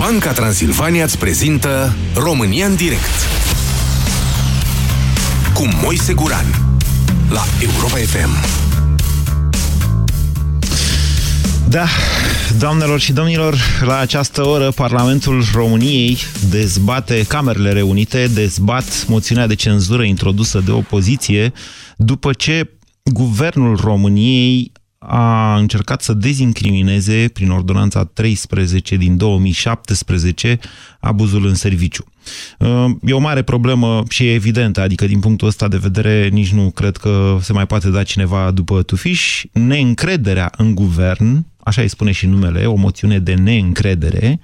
Banca Transilvania îți prezintă România în direct cu Moise Guran la Europa FM. Da, doamnelor și domnilor, la această oră Parlamentul României dezbate, Camerele Reunite dezbat moțiunea de cenzură introdusă de opoziție după ce Guvernul României a încercat să dezincrimineze, prin ordonanța 13 din 2017, abuzul în serviciu. Uh, e o mare problemă și e evidentă, adică din punctul ăsta de vedere nici nu cred că se mai poate da cineva după tufiș. Neîncrederea în guvern, așa îi spune și numele, o moțiune de neîncredere,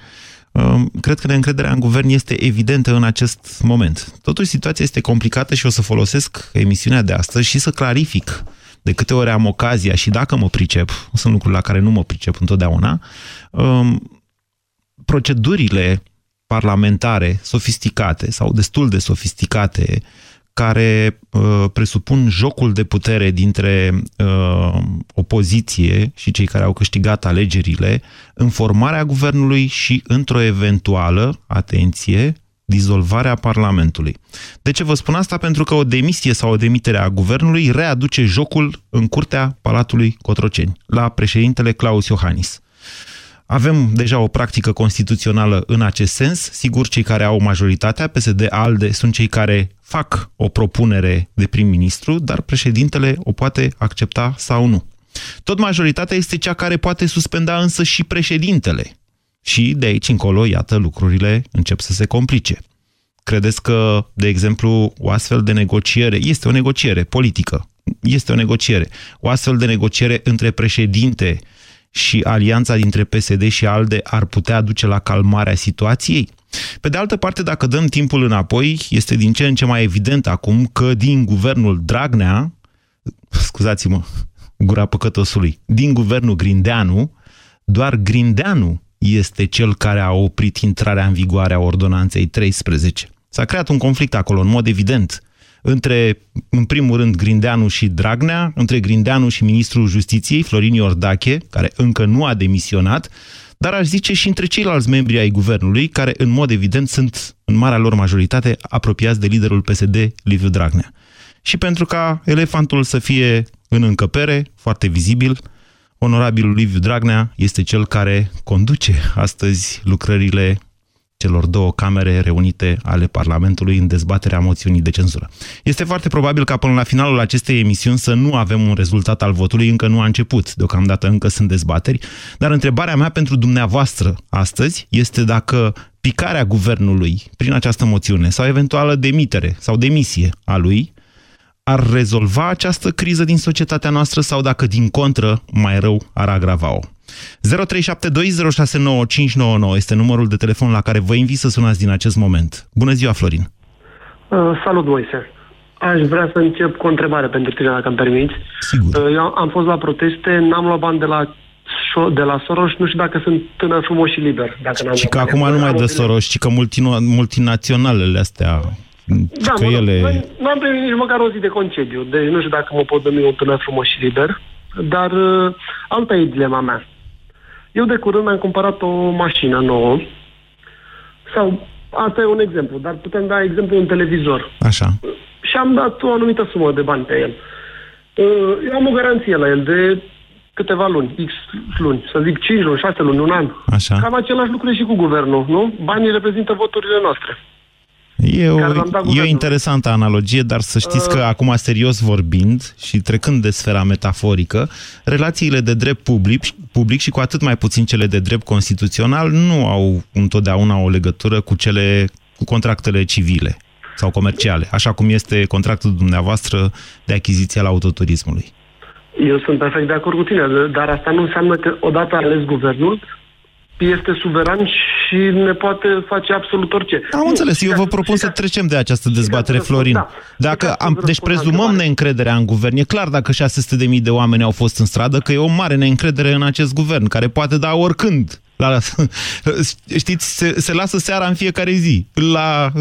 uh, cred că neîncrederea în guvern este evidentă în acest moment. Totuși, situația este complicată și o să folosesc emisiunea de astăzi și să clarific de câte ori am ocazia și dacă mă pricep, sunt lucruri la care nu mă pricep întotdeauna, um, procedurile parlamentare sofisticate sau destul de sofisticate care uh, presupun jocul de putere dintre uh, opoziție și cei care au câștigat alegerile în formarea guvernului și într-o eventuală, atenție, dizolvarea Parlamentului. De ce vă spun asta? Pentru că o demisie sau o demitere a guvernului readuce jocul în curtea Palatului Cotroceni, la președintele Claus Iohannis. Avem deja o practică constituțională în acest sens. Sigur, cei care au majoritatea, PSD-ALDE, sunt cei care fac o propunere de prim-ministru, dar președintele o poate accepta sau nu. Tot majoritatea este cea care poate suspenda însă și președintele. Și de aici încolo, iată, lucrurile încep să se complice. Credeți că, de exemplu, o astfel de negociere, este o negociere politică, este o negociere, o astfel de negociere între președinte și alianța dintre PSD și ALDE ar putea duce la calmarea situației? Pe de altă parte, dacă dăm timpul înapoi, este din ce în ce mai evident acum că din guvernul Dragnea, scuzați-mă, gura păcătosului, din guvernul Grindeanu, doar Grindeanu este cel care a oprit intrarea în vigoare a ordonanței 13. S-a creat un conflict acolo, în mod evident, între, în primul rând, Grindeanu și Dragnea, între Grindeanu și ministrul Justiției, Florin Iordache, care încă nu a demisionat, dar aș zice și între ceilalți membri ai guvernului, care, în mod evident, sunt, în marea lor majoritate, apropiați de liderul PSD, Liviu Dragnea. Și pentru ca elefantul să fie în încăpere, foarte vizibil, Onorabilul Liviu Dragnea este cel care conduce astăzi lucrările celor două camere reunite ale Parlamentului în dezbaterea moțiunii de cenzură. Este foarte probabil ca până la finalul acestei emisiuni să nu avem un rezultat al votului, încă nu a început, deocamdată încă sunt dezbateri, dar întrebarea mea pentru dumneavoastră astăzi este dacă picarea guvernului prin această moțiune sau eventuală demitere sau demisie a lui ar rezolva această criză din societatea noastră sau dacă, din contră, mai rău, ar agrava-o. 0372069599 este numărul de telefon la care vă invit să sunați din acest moment. Bună ziua, Florin! Uh, salut, Moise! Aș vrea să încep cu o întrebare pentru tine, dacă îmi permiți. Sigur. Uh, eu am fost la proteste, n-am luat bani de la de la Soros, nu știu dacă sunt tânăr frumos și liber. Dacă n-am și că acum nu mai de Soros, ci că multinaționalele astea da, că mă, ele... nu am primit nici măcar o zi de concediu, deci nu știu dacă mă pot dumi un tânăr frumos și liber, dar uh, alta e dilema mea. Eu de curând mi-am cumpărat o mașină nouă, sau asta e un exemplu, dar putem da exemplu un televizor. Așa. Și am dat o anumită sumă de bani pe el. Uh, eu am o garanție la el de câteva luni, X luni, să zic 5 luni, 6 luni, un an. Așa. Cam același lucru și cu guvernul, nu? Banii reprezintă voturile noastre. E o, e o interesantă analogie, dar să știți că uh. acum, serios vorbind și trecând de sfera metaforică, relațiile de drept public, public și cu atât mai puțin cele de drept constituțional nu au întotdeauna o legătură cu cele cu contractele civile sau comerciale, așa cum este contractul dumneavoastră de achiziție al autoturismului. Eu sunt perfect de acord cu tine, dar asta nu înseamnă că odată ales guvernul, este suveran și ne poate face absolut orice. Am nu, înțeles, eu vă propun să trecem de această dezbatere, Florin. Da. Dacă am, deci prezumăm neîncrederea în guvern. E clar dacă 600.000 de oameni au fost în stradă că e o mare neîncredere în acest guvern, care poate da oricând la, știți, se, se lasă seara în fiecare zi. La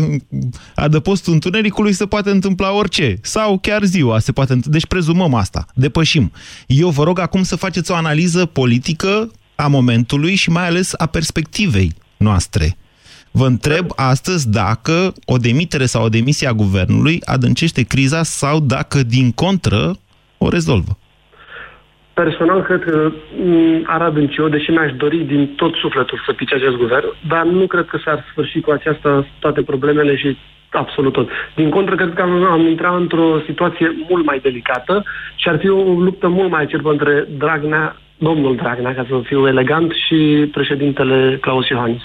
adăpostul întunericului se poate întâmpla orice. Sau chiar ziua se poate întâmpla. Deci prezumăm asta. Depășim. Eu vă rog acum să faceți o analiză politică a momentului și mai ales a perspectivei noastre. Vă întreb astăzi dacă o demitere sau o demisie a guvernului adâncește criza sau dacă, din contră, o rezolvă. Personal, cred că mm, ar adânci eu, deși mi-aș dori din tot sufletul să pice acest guvern, dar nu cred că s-ar sfârși cu aceasta toate problemele și absolut tot. Din contră, cred că am, am intrat într-o situație mult mai delicată și ar fi o luptă mult mai acerbă între Dragnea, domnul Dragnea, ca să fiu elegant, și președintele Claus Iohannis.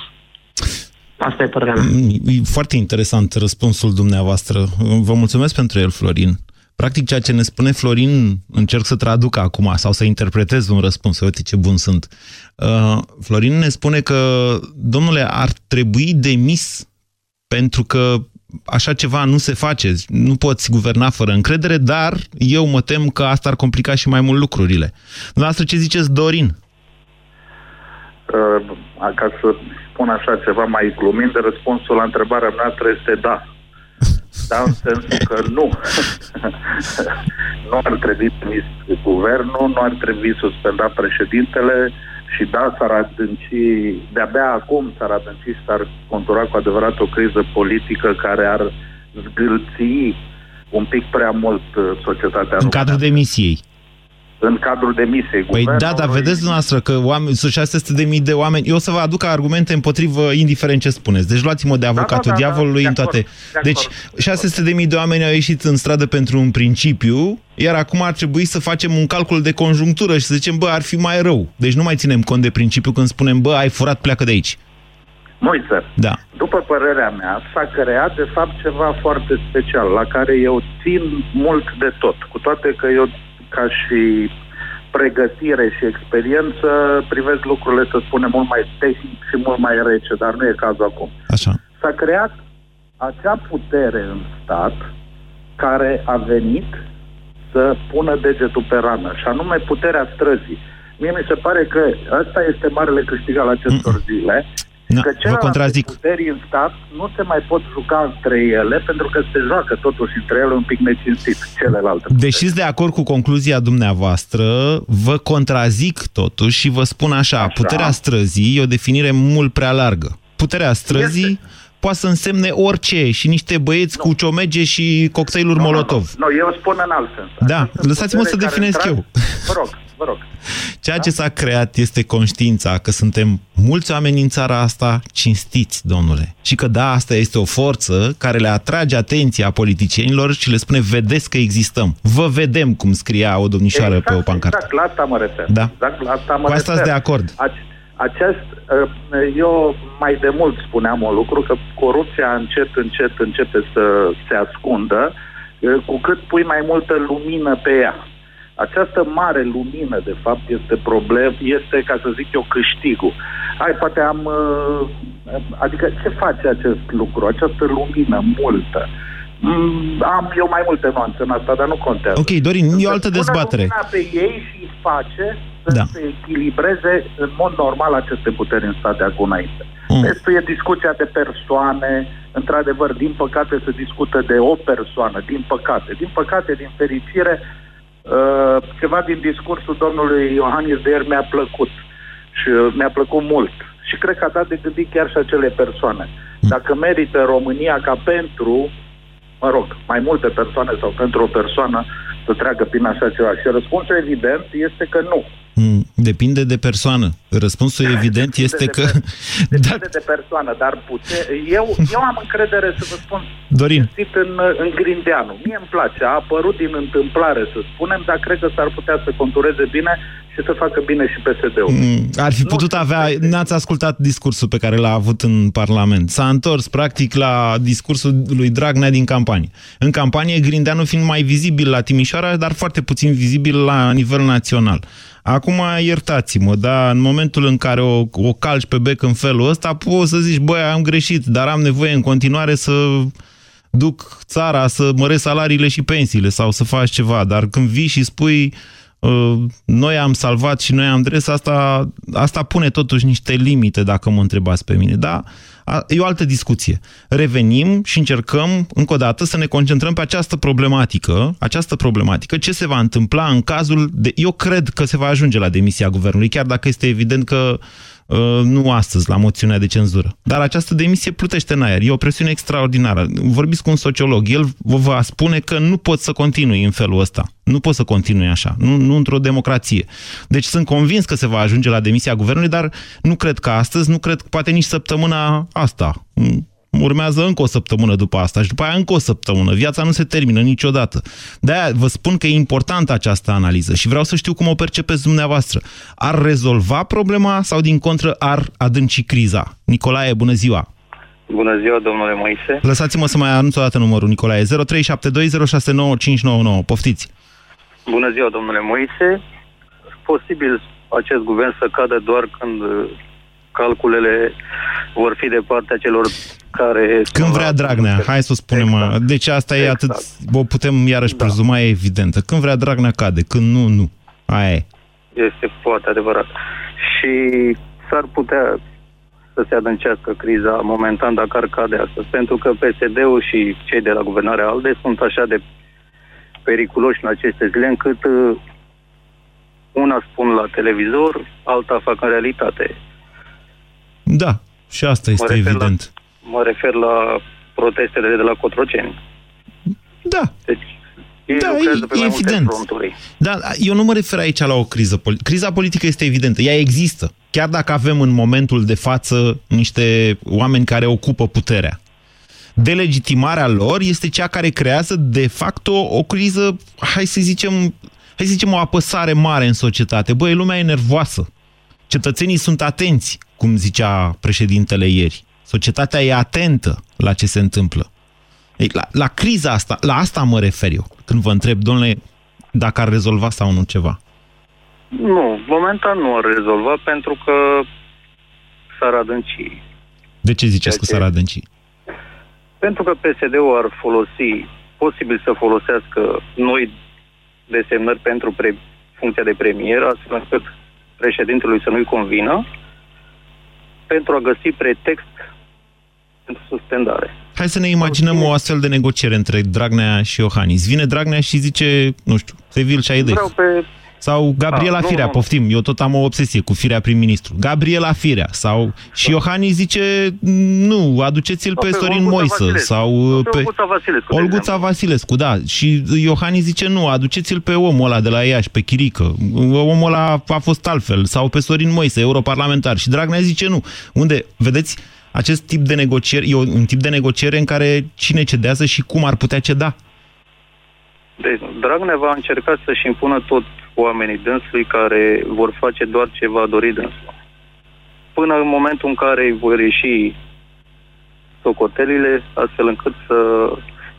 Asta e părerea mea. Mm, e foarte interesant răspunsul dumneavoastră. Vă mulțumesc pentru el, Florin. Practic, ceea ce ne spune Florin, încerc să traduc acum sau să interpretez un răspuns. Uite ce bun sunt. Uh, Florin ne spune că, domnule, ar trebui demis pentru că așa ceva nu se face. Nu poți guverna fără încredere, dar eu mă tem că asta ar complica și mai mult lucrurile. Dumneavoastră, ce ziceți, Dorin? Uh, ca să spun așa ceva mai glumind, răspunsul la întrebarea noastră este da. Da, în sensul că nu. nu ar trebui trimis guvernul, nu ar trebui suspendat președintele și da, s-ar adânci, de-abia acum s-ar adânci și s-ar contura cu adevărat o criză politică care ar zgâlți un pic prea mult uh, societatea În cadrul demisiei în cadrul demisiei Păi da, dar vedeți dumneavoastră că oameni, sunt 600 de mii de oameni. Eu o să vă aduc argumente împotrivă, indiferent ce spuneți. Deci luați-mă de avocatul da, da, da, diavolului da, în toate. De deci 600 de mii de oameni au ieșit în stradă pentru un principiu, iar acum ar trebui să facem un calcul de conjunctură și să zicem, bă, ar fi mai rău. Deci nu mai ținem cont de principiu când spunem, bă, ai furat, pleacă de aici. Moise, da. după părerea mea, s-a creat de fapt ceva foarte special, la care eu țin mult de tot, cu toate că eu ca și pregătire și experiență, privesc lucrurile, să spunem, mult mai tehnic și mult mai rece, dar nu e cazul acum. Așa. S-a creat acea putere în stat care a venit să pună degetul pe rană, și anume puterea străzii. Mie mi se pare că ăsta este marele câștig al acestor zile, No, că vă contrazic. puteri în stat nu se mai pot juca între ele pentru că se joacă totuși între ele un pic necinstit celelalte. Deși de acord cu concluzia dumneavoastră, vă contrazic totuși și vă spun așa, așa. puterea străzii e o definire mult prea largă. Puterea străzii este poate să însemne orice și niște băieți nu. cu ciomege și cocktailuri nu, Molotov. Nu, nu, eu spun în alt sens. Da, lăsați-mă să definez eu. Vă rog, vă rog. Ceea da? ce s-a creat este conștiința că suntem mulți oameni în țara asta cinstiți, domnule. Și că da, asta este o forță care le atrage atenția politicienilor și le spune, vedeți că existăm. Vă vedem, cum scria o domnișoară exact, pe o pancartă. Exact, la asta mă refer. Da. Exact, la asta mă Cu asta de acord. Acest, ă, eu mai de mult spuneam un lucru, că corupția încet, încet începe să se ascundă, ă, cu cât pui mai multă lumină pe ea. Această mare lumină, de fapt, este problem, este, ca să zic eu, câștigul. Hai, poate am... Uh, adică, ce face acest lucru, această lumină multă? Mm, am eu mai multe nuanțe în asta, dar nu contează. Ok, Dorin, e o altă dezbatere. Pune pe ei și îi face să da. se echilibreze în mod normal aceste puteri în state acum înainte. Mm. Restul e discuția de persoane, într-adevăr, din păcate se discută de o persoană, din păcate. Din păcate, din fericire, Uh, ceva din discursul domnului Iohannis de ieri mi-a plăcut și uh, mi-a plăcut mult. Și cred că a dat de gândit chiar și acele persoane. Dacă merită România ca pentru, mă rog, mai multe persoane sau pentru o persoană să treacă prin așa ceva. Și răspunsul evident este că nu. Mm, depinde de persoană. Răspunsul da, evident este de că... Depinde da. de persoană, dar pute... eu, eu am încredere să vă spun Dorin. în, în Grindeanu. Mie îmi place, a apărut din întâmplare, să spunem, dar cred că s-ar putea să contureze bine și să facă bine și PSD-ul. Mm, ar fi putut nu avea... N-ați ascultat discursul pe care l-a avut în Parlament. S-a întors, practic, la discursul lui Dragnea din campanie. În campanie, Grindeanu fiind mai vizibil la Timișoara, dar foarte puțin vizibil la nivel național. Acum, iertați-mă, dar în momentul în care o, o calci pe bec în felul ăsta, poți să zici, băi, am greșit, dar am nevoie în continuare să duc țara, să măresc salariile și pensiile sau să faci ceva. Dar când vii și spui, uh, noi am salvat și noi am dres, asta, asta pune totuși niște limite, dacă mă întrebați pe mine. Da, e o altă discuție. Revenim și încercăm, încă o dată, să ne concentrăm pe această problematică, această problematică, ce se va întâmpla în cazul de... Eu cred că se va ajunge la demisia guvernului, chiar dacă este evident că Uh, nu astăzi, la moțiunea de cenzură. Dar această demisie plutește în aer. E o presiune extraordinară. Vorbiți cu un sociolog. El vă va spune că nu pot să continui în felul ăsta. Nu pot să continui așa. Nu, nu într-o democrație. Deci sunt convins că se va ajunge la demisia guvernului, dar nu cred că astăzi, nu cred că poate nici săptămâna asta urmează încă o săptămână după asta și după aia încă o săptămână. Viața nu se termină niciodată. De-aia vă spun că e importantă această analiză și vreau să știu cum o percepeți dumneavoastră. Ar rezolva problema sau din contră ar adânci criza? Nicolae, bună ziua! Bună ziua, domnule Moise. Lăsați-mă să mai anunț o dată numărul, Nicolae. 0372069599. Poftiți! Bună ziua, domnule Moise. Posibil acest guvern să cadă doar când calculele vor fi de partea celor care... Când vrea Dragnea, hai să o spunem. Exact. Deci asta e exact. atât, o putem iarăși da. prezuma, e evidentă. Când vrea Dragnea cade, când nu, nu. Aia e. Este foarte adevărat. Și s-ar putea să se adâncească criza momentan dacă ar cade astăzi, pentru că PSD-ul și cei de la guvernarea ALDE sunt așa de periculoși în aceste zile încât uh, una spun la televizor, alta fac în realitate. Da, și asta este evident. La, mă refer la protestele de la Cotroceni. Da. Deci, da, e, e evident. Da, eu nu mă refer aici la o criză politică. Criza politică este evidentă, ea există. Chiar dacă avem în momentul de față niște oameni care ocupă puterea. Delegitimarea lor este cea care creează de fapt o, o criză, hai să zicem, hai să zicem o apăsare mare în societate. Băi, lumea e nervoasă. Cetățenii sunt atenți, cum zicea președintele ieri. Societatea e atentă la ce se întâmplă. Ei, la, la criza asta, la asta mă refer eu, când vă întreb, domnule, dacă ar rezolva sau nu ceva. Nu, momentan nu ar rezolva pentru că s-ar adânci. De ce ziceți că s-ar adânci? Pentru că PSD-ul ar folosi, posibil să folosească noi desemnări pentru pre, funcția de premier, astfel încât președintelui să nu-i convină, pentru a găsi pretext pentru suspendare. Hai să ne imaginăm o astfel de negociere între Dragnea și Iohannis. Vine Dragnea și zice, nu știu, Sevil și Aideh. Vreau pe sau Gabriela da, Firea, nu, poftim, eu tot am o obsesie cu Firea prim-ministru. Gabriela Firea. Sau și Iohannis zice, nu, aduceți-l pe, pe Sorin Moisă. Vasilescu. Sau pe, pe Olguța Vasilescu. Olguța Vasilescu, da. Și Iohannis zice, nu, aduceți-l pe omul ăla de la Iași, pe Chirică. Omul ăla a fost altfel. Sau pe Sorin Moisă, europarlamentar. Și Dragnea zice, nu. Unde, vedeți, acest tip de negocieri, e un tip de negociere în care cine cedează și cum ar putea ceda. Deci, Dragnea va încerca să-și impună tot oamenii dânsului care vor face doar ce va dori dânsul. Până în momentul în care îi vor ieși socotelile, astfel încât să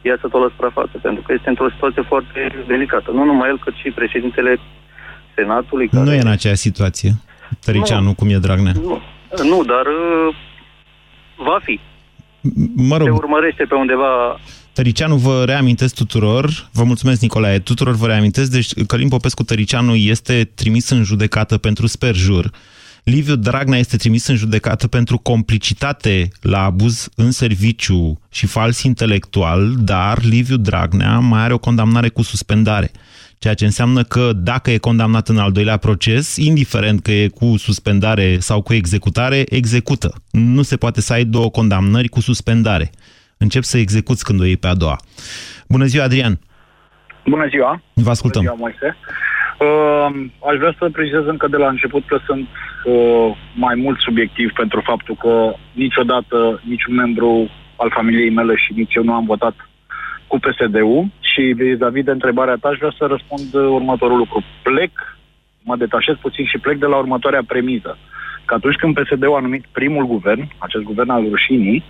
iasă tot la suprafață, pentru că este într-o situație foarte delicată. Nu numai el, cât și președintele Senatului. Care... Nu e în aceea situație, Tăricianu, nu, cum e Dragnea. Nu, nu dar uh, va fi. Mă rog. Se urmărește pe undeva Tăricianu vă reamintesc tuturor, vă mulțumesc Nicolae, tuturor vă reamintesc, deci Călim Popescu Tăricianu este trimis în judecată pentru sperjur. Liviu Dragnea este trimis în judecată pentru complicitate la abuz în serviciu și fals intelectual, dar Liviu Dragnea mai are o condamnare cu suspendare. Ceea ce înseamnă că dacă e condamnat în al doilea proces, indiferent că e cu suspendare sau cu executare, execută. Nu se poate să ai două condamnări cu suspendare încep să execuți când o iei pe a doua. Bună ziua, Adrian! Bună ziua! Vă ascultăm! Bună ziua, Moise! Uh, aș vrea să precizez încă de la început că sunt uh, mai mult subiectiv pentru faptul că niciodată niciun membru al familiei mele și nici eu nu am votat cu PSD-ul și vis-a-vis de întrebarea ta aș vrea să răspund următorul lucru. Plec, mă detașez puțin și plec de la următoarea premiză. Că atunci când PSD-ul a numit primul guvern, acest guvern al rușinii,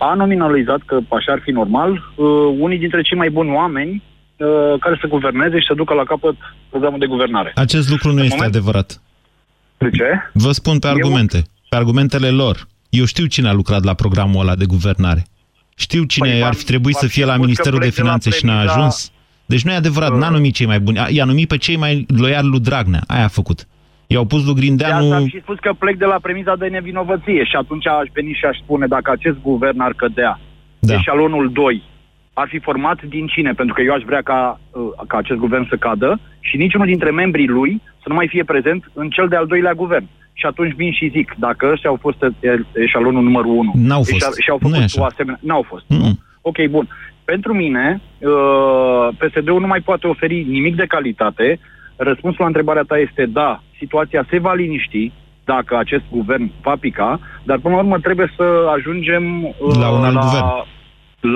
a nominalizat că așa ar fi normal uh, unii dintre cei mai buni oameni uh, care să guverneze și să ducă la capăt programul de guvernare. Acest lucru nu în este moment... adevărat. De ce? Vă spun pe argumente, Eu... pe argumentele lor. Eu știu cine a lucrat la programul ăla de guvernare. Știu cine păi, ar fi trebuit să fie la Ministerul de Finanțe și n-a ajuns. Deci nu e adevărat, uh... n-a numit cei mai buni. I-a numit pe cei mai loiali lui Dragnea. Aia a făcut. I-au pus lui Grindeanu... De asta și spus că plec de la premiza de nevinovăție și atunci aș veni și aș spune dacă acest guvern ar cădea, da. eșalonul 2, ar fi format din cine? Pentru că eu aș vrea ca, uh, ca acest guvern să cadă și niciunul dintre membrii lui să nu mai fie prezent în cel de-al doilea guvern. și atunci vin și zic, dacă ăștia au fost eșalonul numărul 1 N-au fost. și au făcut o asemenea... N-au fost. Mm-hmm. Nu? Ok, bun. Pentru mine, uh, PSD-ul nu mai poate oferi nimic de calitate. Răspunsul la întrebarea ta este da, situația se va liniști dacă acest guvern va pica, dar până la urmă trebuie să ajungem uh, la un alt la, guvern.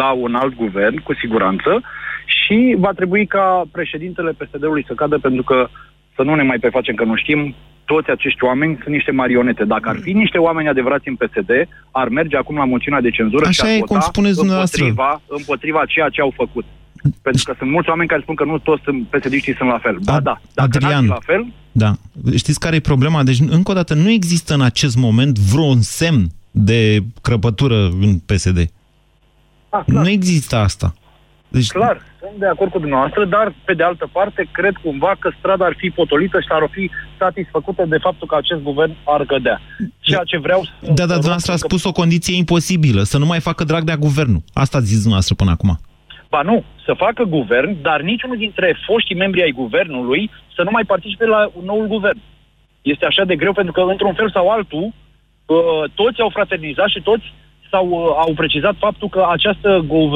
La un alt guvern, cu siguranță, și va trebui ca președintele PSD-ului să cadă pentru că să nu ne mai prefacem că nu știm, toți acești oameni sunt niște marionete. Dacă ar fi niște oameni adevărați în PSD, ar merge acum la moțiunea de cenzură Așa și ar e, cum spuneți împotriva, împotriva ceea ce au făcut. Pentru că sunt mulți oameni care spun că nu toți psd sunt la fel. Da, da. Dacă Adrian, la fel... Da. Știți care e problema? Deci, încă o dată, nu există în acest moment vreun semn de crăpătură în PSD. Ah, nu există asta. Deci... Clar, sunt de acord cu dumneavoastră, dar pe de altă parte cred cumva că strada ar fi potolită și ar fi satisfăcută de faptul că acest guvern ar cădea. Ceea ce vreau să... Da, dar dumneavoastră a spus că... o condiție imposibilă, să nu mai facă drag de guvernul. Asta ați zis dumneavoastră până acum. Ba nu, să facă guvern, dar niciunul dintre foștii membri ai guvernului să nu mai participe la un nou guvern. Este așa de greu pentru că, într-un fel sau altul, toți au fraternizat și toți sau uh, au precizat faptul că această uh,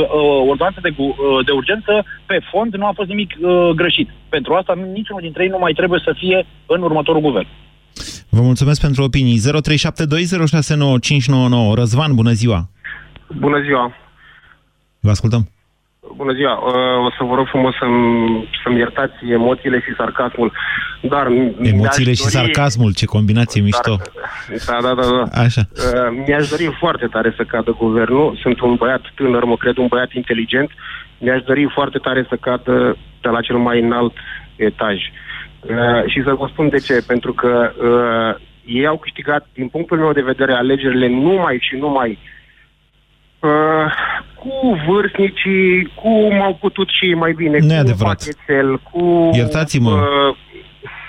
ordonanță de, uh, de urgență pe fond nu a fost nimic uh, greșit. Pentru asta niciunul dintre ei nu mai trebuie să fie în următorul guvern. Vă mulțumesc pentru opinii. 0372069599. Răzvan, bună ziua! Bună ziua! Vă ascultăm. Bună ziua! Uh, o să vă rog frumos să-mi, să iertați emoțiile și sarcasmul, dar... Emoțiile și dori... sarcasmul, ce combinație dar, mișto! Da, da, da, da. Așa. Uh, mi-aș dori foarte tare să cadă guvernul. Sunt un băiat tânăr, mă cred un băiat inteligent. Mi-aș dori foarte tare să cadă de la cel mai înalt etaj. Uh, și să vă spun de ce. Pentru că ei au câștigat, din punctul meu de vedere, alegerile numai și numai uh, Uh, cu vârstnicii, cum au putut și mai bine, nu cu adevărat. pachetel, cu... Iertați-mă, uh,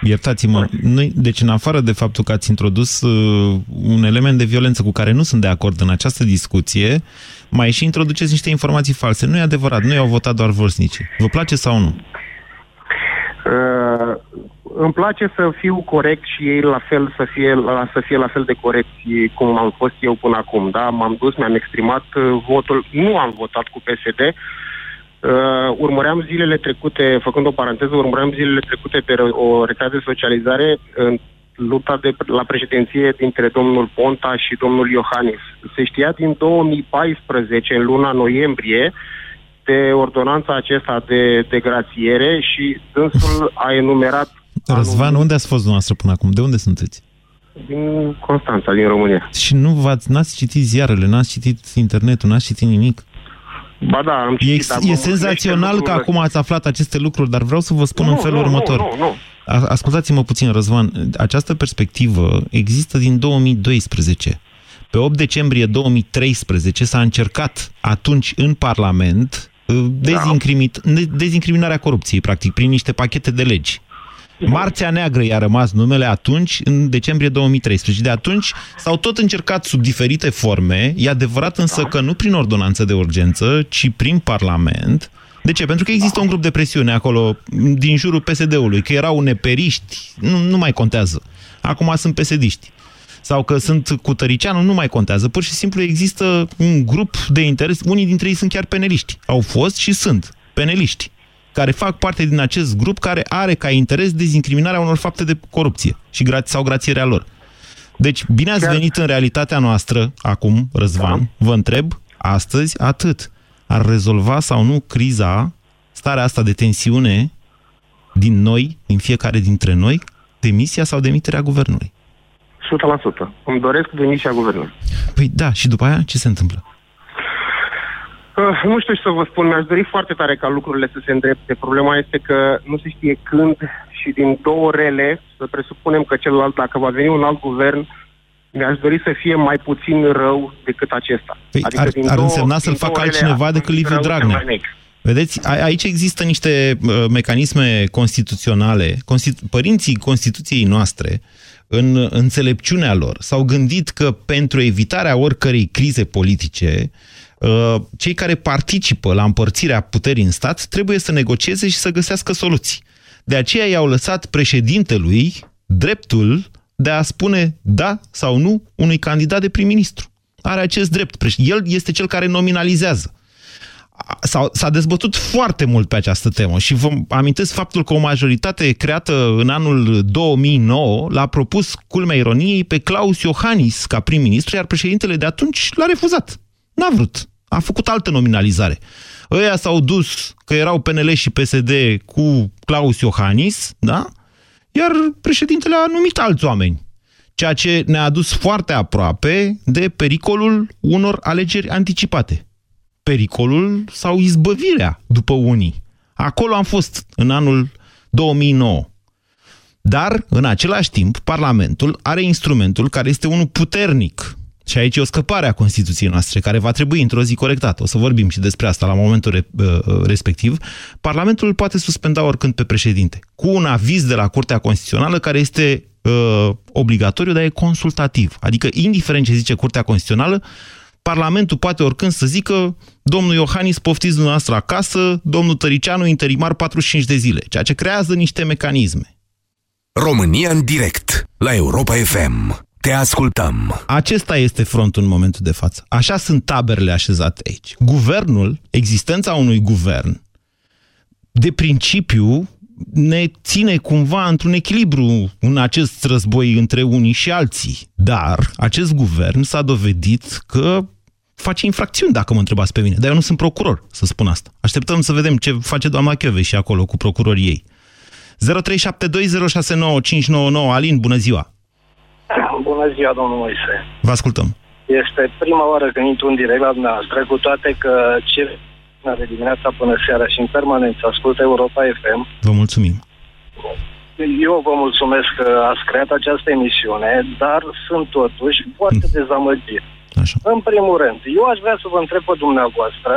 Iertați-mă, noi, deci în afară de faptul că ați introdus uh, un element de violență cu care nu sunt de acord în această discuție, mai și introduceți niște informații false. Nu e adevărat, nu i-au votat doar vârstnicii. Vă place sau nu? Uh, îmi place să fiu corect și ei la fel să fie la, să fie la fel de corecți cum am fost eu până acum. Da? M-am dus, mi-am exprimat uh, votul, nu am votat cu PSD. Uh, urmăream zilele trecute, făcând o paranteză, urmăream zilele trecute pe o rețea de socializare în lupta de la președinție dintre domnul Ponta și domnul Iohannis. Se știa din 2014, în luna noiembrie, de ordonanța acesta de, de grațiere și dânsul a enumerat Răzvan, anul... unde ați fost dumneavoastră până acum? De unde sunteți? Din Constanța, din România. Și nu v-ați, n-ați citit ziarele, n-ați citit internetul, n-ați citit nimic? Ba da, am citit. E, e senzațional că acum ați aflat aceste lucruri, dar vreau să vă spun nu, în felul nu, următor. Nu, nu, nu. Ascultați-mă puțin, Răzvan. Această perspectivă există din 2012. Pe 8 decembrie 2013 s-a încercat atunci în Parlament uh, da. dezincriminarea corupției, practic, prin niște pachete de legi. Marțea Neagră i-a rămas numele atunci, în decembrie 2013. De atunci s-au tot încercat sub diferite forme. E adevărat însă că nu prin ordonanță de urgență, ci prin Parlament. De ce? Pentru că există un grup de presiune acolo, din jurul PSD-ului, că erau neperiști, nu, nu mai contează. Acum sunt pesediști. Sau că sunt cu Tăricianu, nu mai contează. Pur și simplu există un grup de interes, unii dintre ei sunt chiar peneliști. Au fost și sunt peneliști care fac parte din acest grup care are ca interes dezincriminarea unor fapte de corupție și gra sau grațierea lor. Deci, bine ați venit în realitatea noastră, acum, Răzvan, da. vă întreb, astăzi, atât. Ar rezolva sau nu criza, starea asta de tensiune din noi, din fiecare dintre noi, demisia sau demiterea guvernului? 100%. Îmi doresc demisia guvernului. Păi da, și după aia ce se întâmplă? Uh, nu știu ce să vă spun, mi-aș dori foarte tare ca lucrurile să se îndrepte. Problema este că nu se știe când și din două rele, să presupunem că celălalt, dacă va veni un alt guvern, mi-aș dori să fie mai puțin rău decât acesta. Păi adică ar, din ar două, însemna să-l facă altcineva decât Liviu Dragnea. Vedeți, a, aici există niște uh, mecanisme constituționale. Constitu părinții Constituției noastre, în înțelepciunea lor, s-au gândit că pentru evitarea oricărei crize politice, Uh, cei care participă la împărțirea puterii în stat trebuie să negocieze și să găsească soluții. De aceea i-au lăsat președintelui dreptul de a spune da sau nu unui candidat de prim-ministru. Are acest drept. El este cel care nominalizează s-a dezbătut foarte mult pe această temă și vă amintesc faptul că o majoritate creată în anul 2009 l-a propus, culmea ironiei, pe Claus Iohannis ca prim-ministru, iar președintele de atunci l-a refuzat. N-a vrut. A făcut altă nominalizare. Ăia s-au dus, că erau PNL și PSD cu Claus Iohannis, da? Iar președintele a numit alți oameni. Ceea ce ne-a adus foarte aproape de pericolul unor alegeri anticipate pericolul sau izbăvirea după unii. Acolo am fost în anul 2009. Dar, în același timp, Parlamentul are instrumentul care este unul puternic. Și aici e o scăpare a Constituției noastre, care va trebui într-o zi corectată. O să vorbim și despre asta la momentul re uh, respectiv. Parlamentul poate suspenda oricând pe președinte, cu un aviz de la Curtea Constituțională care este uh, obligatoriu, dar e consultativ. Adică, indiferent ce zice Curtea Constituțională, Parlamentul poate oricând să zică domnul Iohannis poftiți dumneavoastră acasă, domnul Tăricianu interimar 45 de zile, ceea ce creează niște mecanisme. România în direct, la Europa FM. Te ascultăm. Acesta este frontul în momentul de față. Așa sunt taberele așezate aici. Guvernul, existența unui guvern, de principiu, ne ține cumva într-un echilibru în acest război între unii și alții. Dar acest guvern s-a dovedit că face infracțiuni, dacă mă întrebați pe mine. Dar eu nu sunt procuror, să spun asta. Așteptăm să vedem ce face doamna Chiove și acolo cu procurorii ei. 0372069599 Alin, bună ziua! Bună ziua, domnul Moise! Vă ascultăm! Este prima oară când intru în direct la dumneavoastră, cu toate că ce de dimineața până seara și în permanență ascultă Europa FM. Vă mulțumim. Eu vă mulțumesc că ați creat această emisiune, dar sunt totuși foarte mm. dezamăgit. Așa. În primul rând, eu aș vrea să vă întreb pe dumneavoastră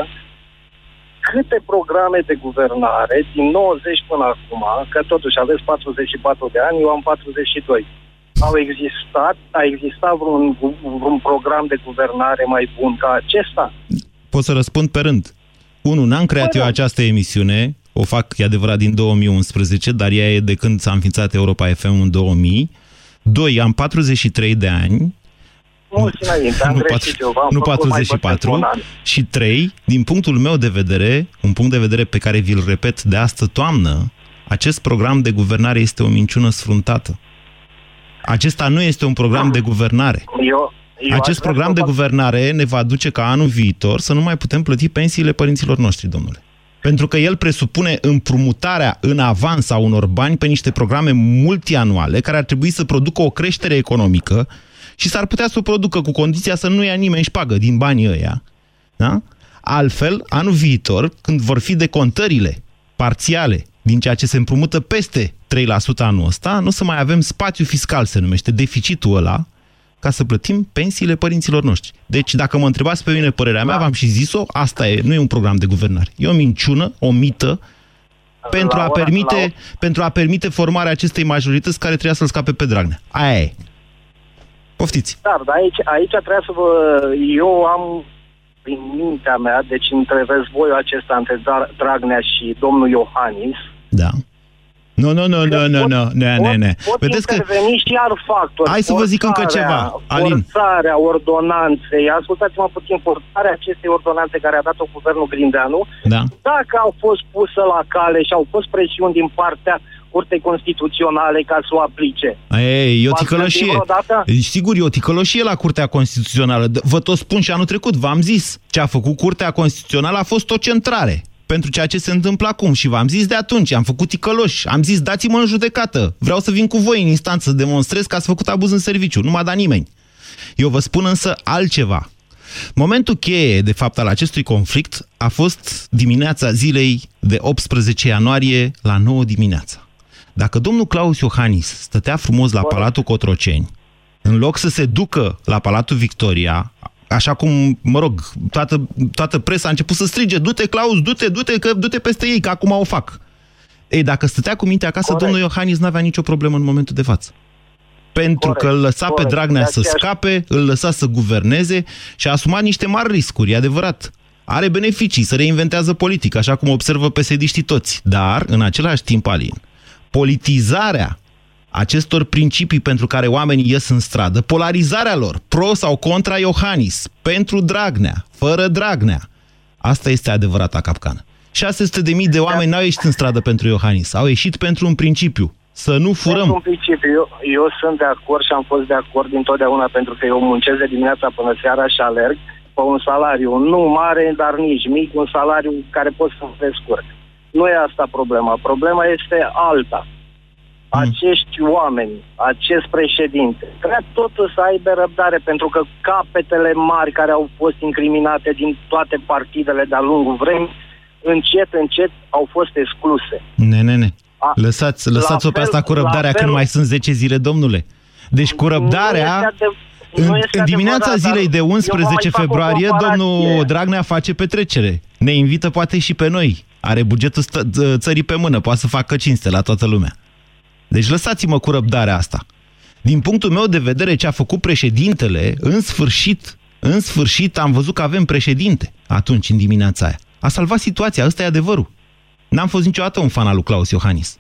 câte programe de guvernare din 90 până acum, că totuși aveți 44 de ani, eu am 42, au existat, a existat vreun, vreun program de guvernare mai bun ca acesta? Pot să răspund pe rând. Unu, n-am creat eu această emisiune, o fac, e adevărat, din 2011, dar ea e de când s-a înființat Europa FM în 2000. Doi, am 43 de ani, mulți înainte, am nu, greșit eu, nu 44, și 3, din punctul meu de vedere, un punct de vedere pe care vi-l repet de astă toamnă, acest program de guvernare este o minciună sfruntată. Acesta nu este un program de guvernare. Eu, eu Acest program de guvernare ne va duce ca anul viitor să nu mai putem plăti pensiile părinților noștri, domnule. Pentru că el presupune împrumutarea în avans a unor bani pe niște programe multianuale care ar trebui să producă o creștere economică și s-ar putea să o producă cu condiția să nu ia nimeni șpagă din banii ăia. Da? Altfel, anul viitor, când vor fi decontările parțiale din ceea ce se împrumută peste 3% anul ăsta, nu să mai avem spațiu fiscal, se numește deficitul ăla, ca să plătim pensiile părinților noștri. Deci, dacă mă întrebați pe mine părerea mea, da. v-am și zis-o, asta e, nu e un program de guvernare. E o minciună, o mită, pentru a, permite, pentru a permite formarea acestei majorități care trebuia să-l scape pe Dragnea. Aia e. Poftiți. Da, dar aici, aici trebuie să vă... Eu am prin mintea mea, deci între războiul acesta între Dragnea și domnul Iohannis, da. Nu, nu, nu, nu, nu, nu, nu, nu, nu. Vedeți că... și iar factori. Hai să vă zic încă ceva, Alin. Forțarea ordonanței, ascultați-mă puțin, forțarea acestei ordonanțe care a dat-o guvernul Grindeanu, da. dacă au fost pusă la cale și au fost presiuni din partea Curtei Constituționale ca să o aplice. Ei, e o ticălășie. Sigur, e o ticălășie la Curtea Constituțională. Vă tot spun și anul trecut, v-am zis. Ce a făcut Curtea Constituțională a fost o centrare pentru ceea ce se întâmplă acum. Și v-am zis de atunci, am făcut ticăloși, am zis dați-mă în judecată, vreau să vin cu voi în instanță să demonstrez că ați făcut abuz în serviciu, nu m-a dat nimeni. Eu vă spun însă altceva. Momentul cheie, de fapt, al acestui conflict a fost dimineața zilei de 18 ianuarie la 9 dimineața. Dacă domnul Claus Iohannis stătea frumos la Palatul Cotroceni, în loc să se ducă la Palatul Victoria, așa cum, mă rog, toată, toată presa a început să strige, du-te, Claus, du-te, du-te, că du-te peste ei, că acum o fac. Ei, dacă stătea cu mintea acasă, Corect. domnul Iohannis n-avea nicio problemă în momentul de față. Pentru Corect. că îl lăsa Corect. pe Dragnea să scape, îl lăsa să guverneze și a asumat niște mari riscuri, e adevărat. Are beneficii, să reinventează politic, așa cum observă psd toți. Dar, în același timp, Alin, politizarea acestor principii pentru care oamenii ies în stradă, polarizarea lor, pro sau contra Iohannis, pentru Dragnea, fără Dragnea, asta este adevărata capcană. 600 de mii de oameni n-au ieșit în stradă pentru Iohannis, au ieșit pentru un principiu, să nu furăm. Pentru un principiu, eu, eu sunt de acord și am fost de acord întotdeauna pentru că eu muncesc de dimineața până seara și alerg pe un salariu nu mare, dar nici mic, un salariu care pot să descurc. Nu e asta problema. Problema este alta. Mm. Acești oameni, acest președinte, trebuie totul să aibă răbdare, pentru că capetele mari care au fost incriminate din toate partidele de-a lungul vremii, încet, încet au fost excluse. Ne, ne, ne. A, lăsați, lăsați-o pe asta cu răbdarea, fel, când mai sunt 10 zile, domnule. Deci cu răbdarea... În, în dimineața zilei de 11 februarie, domnul Dragnea face petrecere. Ne invită poate și pe noi. Are bugetul țării pe mână, poate să facă cinste la toată lumea. Deci lăsați-mă cu răbdarea asta. Din punctul meu de vedere, ce a făcut președintele, în sfârșit, în sfârșit am văzut că avem președinte atunci, în dimineața aia. A salvat situația, ăsta e adevărul. N-am fost niciodată un fan al lui Claus Iohannis.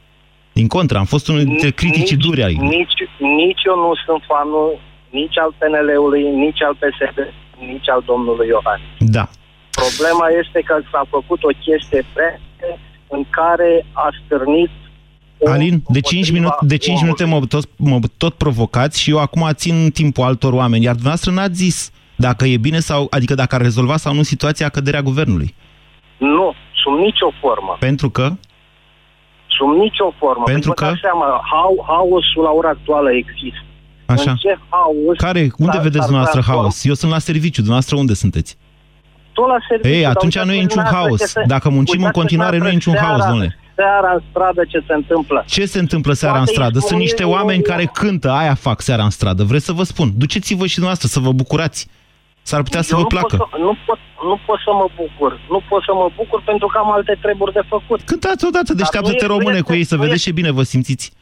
Din contră, am fost unul dintre criticii nici, duri ai. Nici, nici eu nu sunt fanul nici al PNL-ului, nici al PSD, nici al domnului Iohannis. Da. Problema este că s-a făcut o chestie în care a stârnit Alin, de 5 minute, de 5 minute mă tot, mă tot provocați și eu acum țin timpul altor oameni, iar dumneavoastră n-ați zis dacă e bine sau, adică dacă ar rezolva sau nu situația căderea guvernului. Nu, sub nicio formă. Pentru că? Sub nicio formă. Pentru că? Seama, haosul la ora actuală există. Așa. În ce haos... Care? Unde vedeți dumneavoastră haos? Eu sunt la serviciu, dumneavoastră unde sunteți? Tot la serviciu. Ei, atunci nu e niciun haos. Dacă muncim în continuare, nu e niciun haos, domnule seara în stradă ce se întâmplă. Ce se întâmplă seara Poate în stradă? Sunt niște oameni care cântă, aia fac seara în stradă. Vreți să vă spun? Duceți-vă și dumneavoastră să vă bucurați. S-ar putea Eu să vă placă. Pot să, nu, pot, nu pot să mă bucur. Nu pot să mă bucur pentru că am alte treburi de făcut. Cântați odată, deșteaptă-te române cu ei să vedeți ce bine vă simțiți.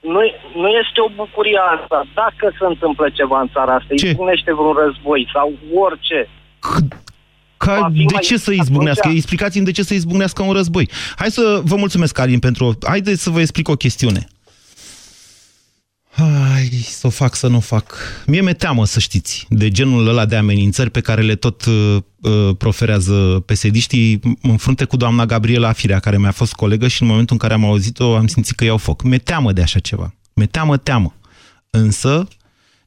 Nu, nu este o bucurie asta. Dacă se întâmplă ceva în țara asta, ce? izbucnește vreun război sau orice. Ca, de ce să izbucnească? Explicați-mi de ce să izbucnească un război. Hai să vă mulțumesc, Alin, pentru... Haideți să vă explic o chestiune. Hai, să o fac, să nu o fac. Mie mi-e teamă, să știți, de genul ăla de amenințări pe care le tot uh, uh proferează pesediștii în frunte cu doamna Gabriela Firea, care mi-a fost colegă și în momentul în care am auzit-o am simțit că iau foc. Mi-e teamă de așa ceva. Mi-e teamă, teamă. Însă,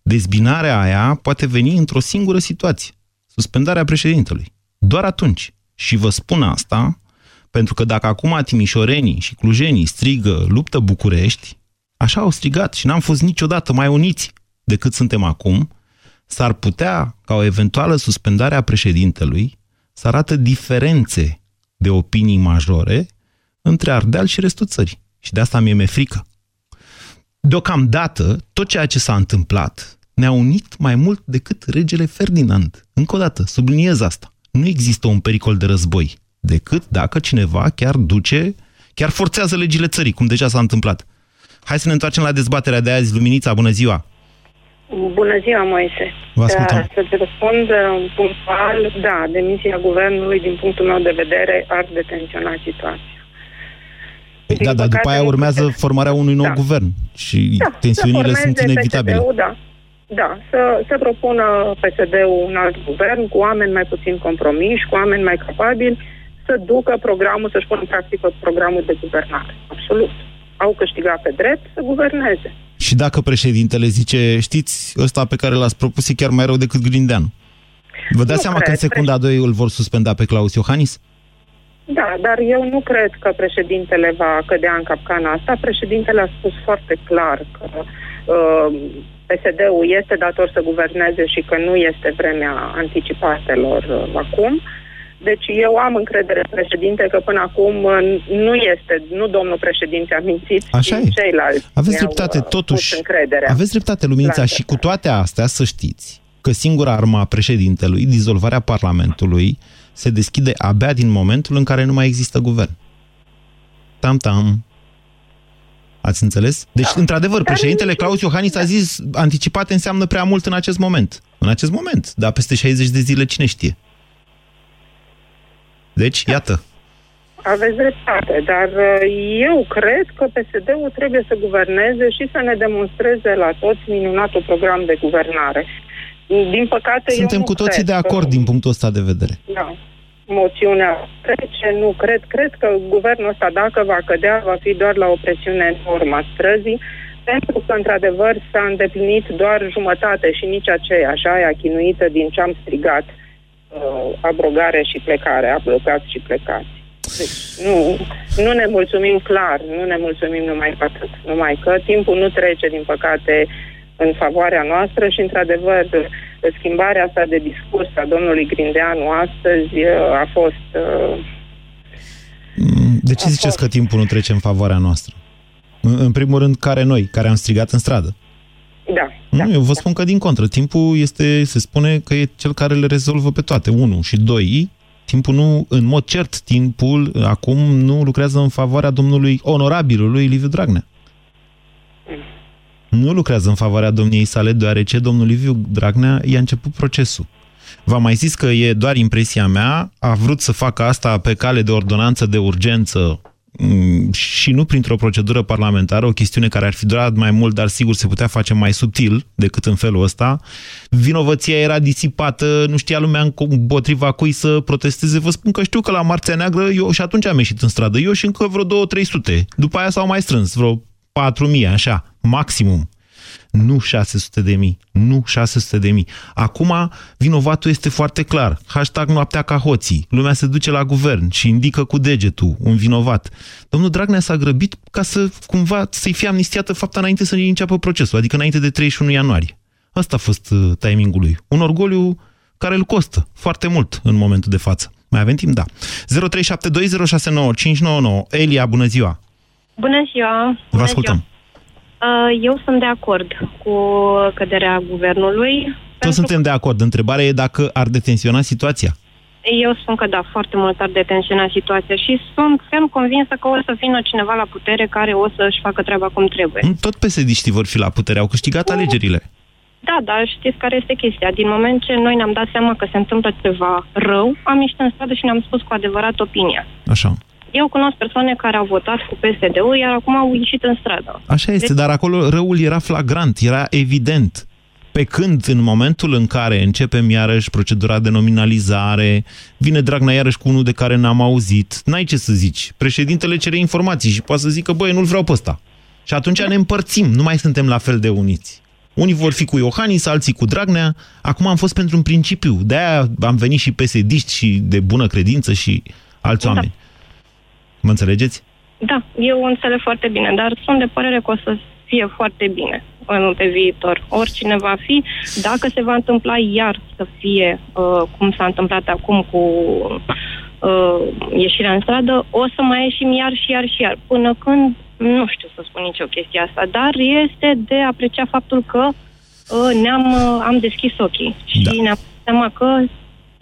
dezbinarea aia poate veni într-o singură situație. Suspendarea președintelui. Doar atunci. Și vă spun asta pentru că dacă acum timișorenii și clujenii strigă luptă București, așa au strigat și n-am fost niciodată mai uniți decât suntem acum, s-ar putea, ca o eventuală suspendare a președintelui, să arată diferențe de opinii majore între Ardeal și restul țării. Și de asta mi-e frică. Deocamdată, tot ceea ce s-a întâmplat ne-a unit mai mult decât regele Ferdinand. Încă o dată, subliniez asta nu există un pericol de război, decât dacă cineva chiar duce, chiar forțează legile țării, cum deja s-a întâmplat. Hai să ne întoarcem la dezbaterea de azi. Luminița, bună ziua! Bună ziua, Moise. Vă ascultăm. Da, să-ți răspund uh, punctual, da, demisia guvernului, din punctul meu de vedere, ar detenționa situația. Păi, da, dar după aia urmează formarea unui nou da. guvern și da, tensiunile sunt inevitabile. da. Da, să, să propună PSD-ul un alt guvern cu oameni mai puțin compromiși, cu oameni mai capabili, să ducă programul, să-și pună în practică programul de guvernare. Absolut. Au câștigat pe drept să guverneze. Și dacă președintele zice, știți, ăsta pe care l-ați propus e chiar mai rău decât Grindeanu. Vă dați nu seama cred. că în secunda 2 îl vor suspenda pe Claus Iohannis? Da, dar eu nu cred că președintele va cădea în capcana asta. Președintele a spus foarte clar că uh, PSD-ul este dator să guverneze și că nu este vremea anticipatelor uh, acum. Deci eu am încredere în președinte că până acum uh, nu este, nu domnul președinte a mințit, Așa ci ceilalți. Aveți dreptate, uh, totuși. Încrederea. Aveți dreptate, Luminița, și cu toate astea să știți că singura arma a președintelui, dizolvarea Parlamentului, se deschide abia din momentul în care nu mai există guvern. Tam-tam. Ați înțeles? Deci, da. într-adevăr, președintele Claus Iohannis a zis anticipat înseamnă prea mult în acest moment. În acest moment. Dar peste 60 de zile cine știe? Deci, iată. aveți dreptate, dar uh, eu cred că PSD-ul trebuie să guverneze și să ne demonstreze la toți minunatul program de guvernare. Din păcate, Suntem cu toții de acord că... din punctul ăsta de vedere. Da. Moțiunea trece, nu cred. Cred că guvernul ăsta, dacă va cădea, va fi doar la o presiune enormă a străzii, pentru că, într-adevăr, s-a îndeplinit doar jumătate și nici aceea, așa, aia chinuită din ce am strigat, uh, abrogare și plecare, ablocați și plecați. Deci, nu, nu ne mulțumim clar, nu ne mulțumim numai pe atât. Numai că timpul nu trece, din păcate, în favoarea noastră și, într-adevăr, schimbarea asta de discurs a domnului Grindeanu astăzi uh, a fost... Uh, de ce ziceți fost... că timpul nu trece în favoarea noastră? În primul rând, care noi, care am strigat în stradă. Da. Nu, da, eu vă spun că din contră, timpul este, se spune că e cel care le rezolvă pe toate. Unu și doi, timpul nu, în mod cert, timpul acum nu lucrează în favoarea domnului onorabilului Liviu Dragnea. Mm. Nu lucrează în favoarea domniei sale, deoarece domnul Liviu Dragnea i-a început procesul. V-am mai zis că e doar impresia mea, a vrut să facă asta pe cale de ordonanță de urgență Mm, și nu printr-o procedură parlamentară, o chestiune care ar fi durat mai mult, dar sigur se putea face mai subtil decât în felul ăsta. Vinovăția era disipată, nu știa lumea împotriva cui să protesteze. Vă spun că știu că la Marțea Neagră, eu și atunci am ieșit în stradă, eu și încă vreo 2-300. După aia s-au mai strâns, vreo 4.000, așa, maximum. Nu 600 de mii. Nu 600 de mii. Acum, vinovatul este foarte clar. Hashtag noaptea ca hoții. Lumea se duce la guvern și indică cu degetul un vinovat. Domnul Dragnea s-a grăbit ca să cumva să-i fie amnistiată fapta înainte să înceapă procesul, adică înainte de 31 ianuarie. Asta a fost uh, timingul lui. Un orgoliu care îl costă foarte mult în momentul de față. Mai avem timp? Da. 0372069599. Elia, bună ziua! Bună ziua! Bună Vă ascultăm! Ziua. Uh, eu sunt de acord cu căderea guvernului. Toți suntem de acord. Întrebarea e dacă ar detensiona situația. Eu spun că da, foarte mult ar detensiona situația și sunt ferm convinsă că o să vină cineva la putere care o să-și facă treaba cum trebuie. Tot psd vor fi la putere, au câștigat uh, alegerile. Da, dar știți care este chestia? Din moment ce noi ne-am dat seama că se întâmplă ceva rău, am ieșit în stradă și ne-am spus cu adevărat opinia. Așa. Eu cunosc persoane care au votat cu PSD-ul, iar acum au ieșit în stradă. Așa este, deci... dar acolo răul era flagrant, era evident. Pe când, în momentul în care începem iarăși procedura de nominalizare, vine Dragnea iarăși cu unul de care n-am auzit, n-ai ce să zici. Președintele cere informații și poate să zică, băi, nu-l vreau pe ăsta. Și atunci ne împărțim, nu mai suntem la fel de uniți. Unii vor fi cu Iohannis, alții cu Dragnea. Acum am fost pentru un principiu. De-aia am venit și psd și de bună credință și alți da. oameni. Mă înțelegeți? Da, eu înțeleg foarte bine, dar sunt de părere că o să fie foarte bine în pe viitor. Oricine va fi, dacă se va întâmpla iar să fie uh, cum s-a întâmplat acum cu uh, ieșirea în stradă, o să mai ieșim iar și iar și iar, până când, nu știu să spun nicio chestie asta, dar este de apreciat faptul că uh, ne-am uh, am deschis ochii și da. ne-am seama că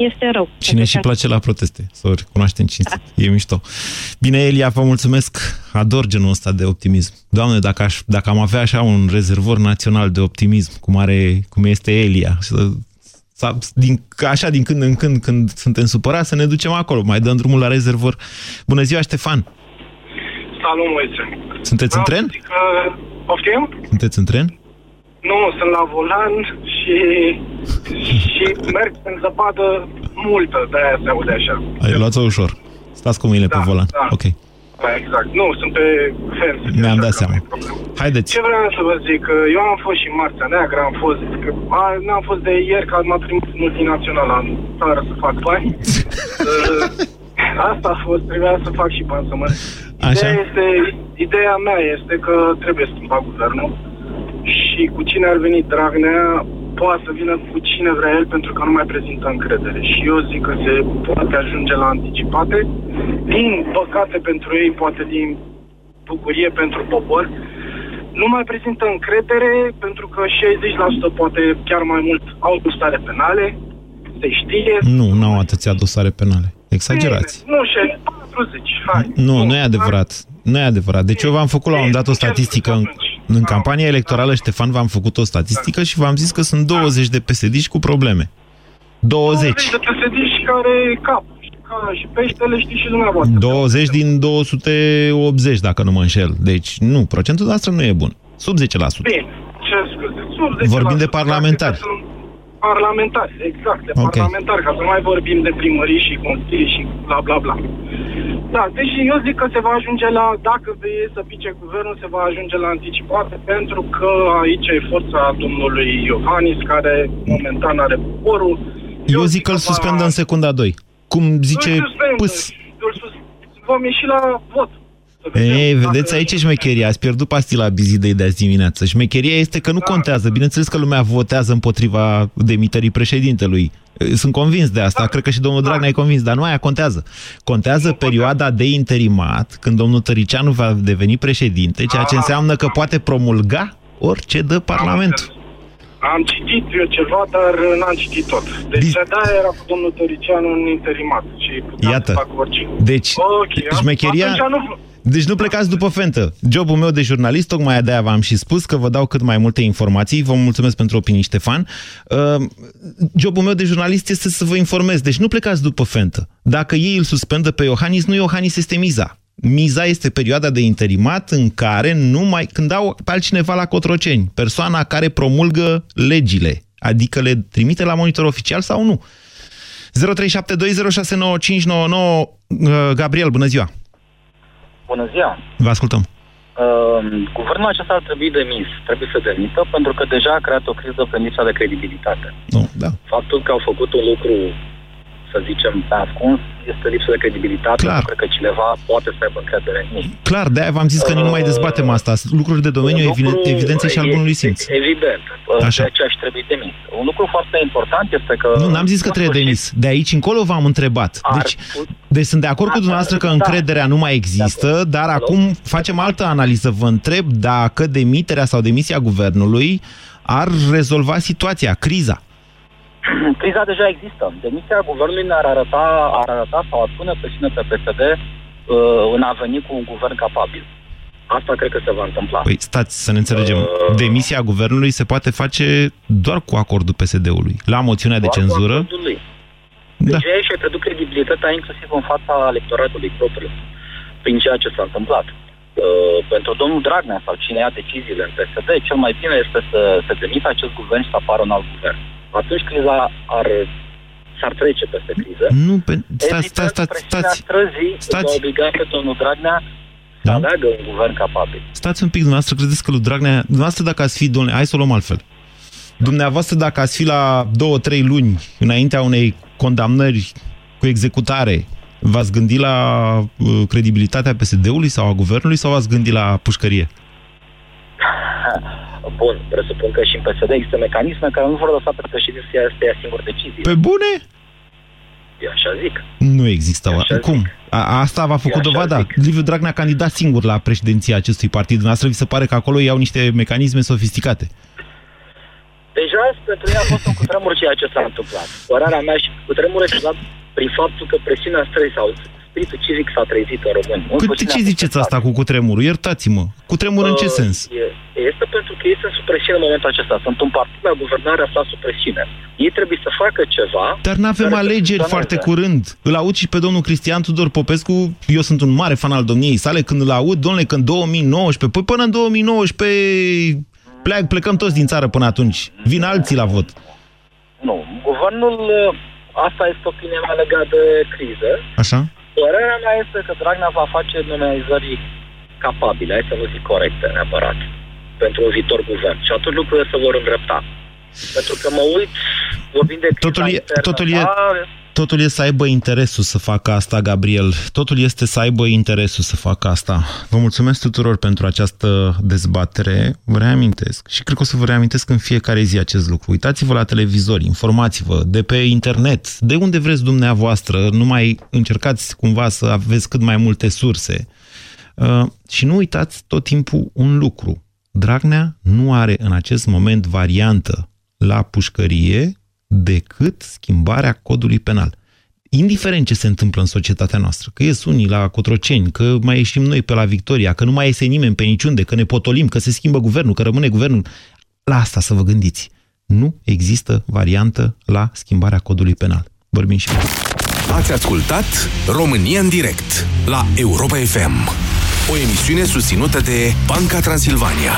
este rău. Cine și place la proteste, să o recunoaștem cinstit. Da. E mișto. Bine, Elia, vă mulțumesc. Ador genul ăsta de optimism. Doamne, dacă, aș, dacă am avea așa un rezervor național de optimism, cum, are, cum este Elia, să, din, așa din când în când, când suntem supărați, să ne ducem acolo, mai dăm drumul la rezervor. Bună ziua, Ștefan! Salut, Moise! Sunteți în tren? Că... Poftim? Sunteți în tren? Nu, sunt la volan și, și merg în zăpadă multă, de-aia se aude așa. Ai luat-o ușor. Stați cu mâinile da, pe volan. Da. Ok. Da, exact. Nu, sunt pe fence. Mi-am dat seama. Haideți. Ce vreau să vă zic? Eu am fost și în Marțea Neagră, am fost... A, n-am fost de ieri, că m-a trimis multinațională în țară să fac bani. Asta a fost, trebuia să fac și bani să mă... Ideea, este, ideea mea este că trebuie să schimba guvernul și cu cine ar veni Dragnea, poate să vină cu cine vrea el pentru că nu mai prezintă încredere. Și eu zic că se poate ajunge la anticipate. Din păcate pentru ei, poate din bucurie pentru popor, nu mai prezintă încredere pentru că 60% poate chiar mai mult au dosare penale, se știe. Nu, nu au atâția dosare penale. Exagerați. Nu, 40, hai. Nu, nu e adevărat. Nu e adevărat. Deci eu v-am făcut la un dat o statistică în, în campania electorală, Ștefan, v-am făcut o statistică și v-am zis că sunt 20 de psd cu probleme. 20. 20 de psd care cap, ca și peștele, știți și dumneavoastră. 20 din 280, dacă nu mă înșel. Deci, nu, procentul noastră nu e bun. Sub 10%. Bine, ce scuze, sub 10%. Vorbim de parlamentari. Parlamentari, exact, de okay. parlamentari, ca să nu mai vorbim de primării și consilii și bla bla bla. Da, deci eu zic că se va ajunge la, dacă vei să pice guvernul, se va ajunge la anticipate, pentru că aici e forța domnului Iohannis, care momentan are poporul. Eu, eu zic că îl suspendă va... în secunda 2. Cum zice Pâs. Vom ieși la vot. Ei, vedeți, aici e șmecheria. Ați pierdut pastila bizidei de azi dimineață. Șmecheria este că nu da. contează. Bineînțeles că lumea votează împotriva demiterii președintelui. Sunt convins de asta. Da. Cred că și domnul da. Dragnea e convins, dar nu aia contează. Contează nu perioada contează. de interimat, când domnul Tăricianu va deveni președinte, ceea ce înseamnă că poate promulga orice dă Parlamentul. Am citit eu ceva, dar n-am citit tot. Deci Dis... da, era cu domnul Tăricianu în interimat și Iată. să fac orice. Deci, okay, șmecheria... Nu... Deci nu plecați după fentă. Jobul meu de jurnalist, tocmai de-aia v-am și spus că vă dau cât mai multe informații. Vă mulțumesc pentru opinii, Ștefan. Uh, jobul meu de jurnalist este să vă informez. Deci nu plecați după fentă. Dacă ei îl suspendă pe Iohannis, nu Iohannis este miza. Miza este perioada de interimat în care nu mai, când dau pe altcineva la Cotroceni, persoana care promulgă legile, adică le trimite la monitor oficial sau nu. 0372069599 Gabriel, bună ziua! Bună ziua! Vă ascultăm! Uh, guvernul acesta ar trebui demis, trebuie să demită, pentru că deja a creat o criză pe lipsa de credibilitate. Nu, da. Faptul că au făcut un lucru să zicem, pe ascuns, este lipsă de credibilitate. Clar. Cred că cineva poate să aibă încredere în ei. Clar, de-aia v-am zis că uh, nu mai dezbatem asta. Lucruri de domeniu lucru, evidențe și al bunului simț. Evident. Așa. De aceea aș trebui demis. Un lucru foarte important este că... Nu, n-am zis că trebuie demis. De aici încolo v-am întrebat. Deci, deci sunt de acord cu dumneavoastră că încrederea nu mai există, dar acum facem altă analiză. Vă întreb dacă demiterea sau demisia guvernului ar rezolva situația, criza. Criza deja există. Demisia guvernului ne-ar arăta, ar arăta sau ar pune presiune pe PSD uh, în a veni cu un guvern capabil. Asta cred că se va întâmpla. Păi stați să ne înțelegem. Uh, Demisia guvernului se poate face doar cu acordul PSD-ului. La moțiunea de cenzură... Cu acordul lui. Da. Deci și a pierdut credibilitatea inclusiv în fața electoratului propriu prin ceea ce s-a întâmplat. Uh, pentru domnul Dragnea sau cine ia deciziile în PSD, cel mai bine este să se demită acest guvern și să apară un alt guvern atunci criza ar s-ar trece peste criză. Nu, pe... stați, stați, stați, stați. străzii stați. obligat pe domnul Dragnea da? să aleagă un guvern capabil. Stați un pic, dumneavoastră, credeți că lui Dragnea... Dumneavoastră, dacă ați fi, domnule, hai să o luăm altfel. Dumneavoastră, dacă ați fi la două, trei luni înaintea unei condamnări cu executare, v-ați gândit la uh, credibilitatea PSD-ului sau a guvernului sau v-ați gândit la pușcărie? Bun, presupun că și în PSD există mecanisme care nu vor lăsa pe președinte să ia, să ia singur decizii. Pe bune? Eu așa zic. Nu există. Așa Cum? A, asta v-a făcut dovada. Zic. Liviu Dragnea a candidat singur la președinția acestui partid. Dumneavoastră vi se pare că acolo iau niște mecanisme sofisticate. Deja pentru ei a fost un cutremur ceea ce s-a întâmplat. Părarea mea și cutremur prin faptul că presiunea străi sau spiritul civic s-a trezit în România. Cu ce ziceți asta cu cutremurul? Iertați-mă. Cutremur uh, în ce uh, sens? Este pentru că ei sunt sub presiune în momentul acesta. Sunt un partid la guvernare aflat sub presiune. Ei trebuie să facă ceva... Dar nu avem alegeri foarte curând. Îl aud și pe domnul Cristian Tudor Popescu. Eu sunt un mare fan al domniei sale. Când îl aud, domnule, când 2019... Păi până în 2019 plec, plecăm toți din țară până atunci. Vin alții la vot. Nu. Guvernul... Asta este opinia mea legată de criză. Așa? Părerea mea este că Dragnea va face nominalizări capabile, hai să nu zic corecte neapărat, pentru un viitor guvern. Și atunci lucrurile se vor îndrepta. Pentru că mă uit, vorbind de totul e, totul e, Totul este să aibă interesul să facă asta, Gabriel. Totul este să aibă interesul să facă asta. Vă mulțumesc tuturor pentru această dezbatere. Vă reamintesc și cred că o să vă reamintesc în fiecare zi acest lucru. Uitați-vă la televizor, informați-vă de pe internet, de unde vreți dumneavoastră, nu mai încercați cumva să aveți cât mai multe surse. Uh, și nu uitați tot timpul un lucru. Dragnea nu are în acest moment variantă la pușcărie decât schimbarea codului penal. Indiferent ce se întâmplă în societatea noastră, că ies unii la Cotroceni, că mai ieșim noi pe la Victoria, că nu mai iese nimeni pe niciunde, că ne potolim, că se schimbă guvernul, că rămâne guvernul, la asta să vă gândiți. Nu există variantă la schimbarea codului penal. Vorbim și Ați ascultat România în direct la Europa FM, o emisiune susținută de Banca Transilvania.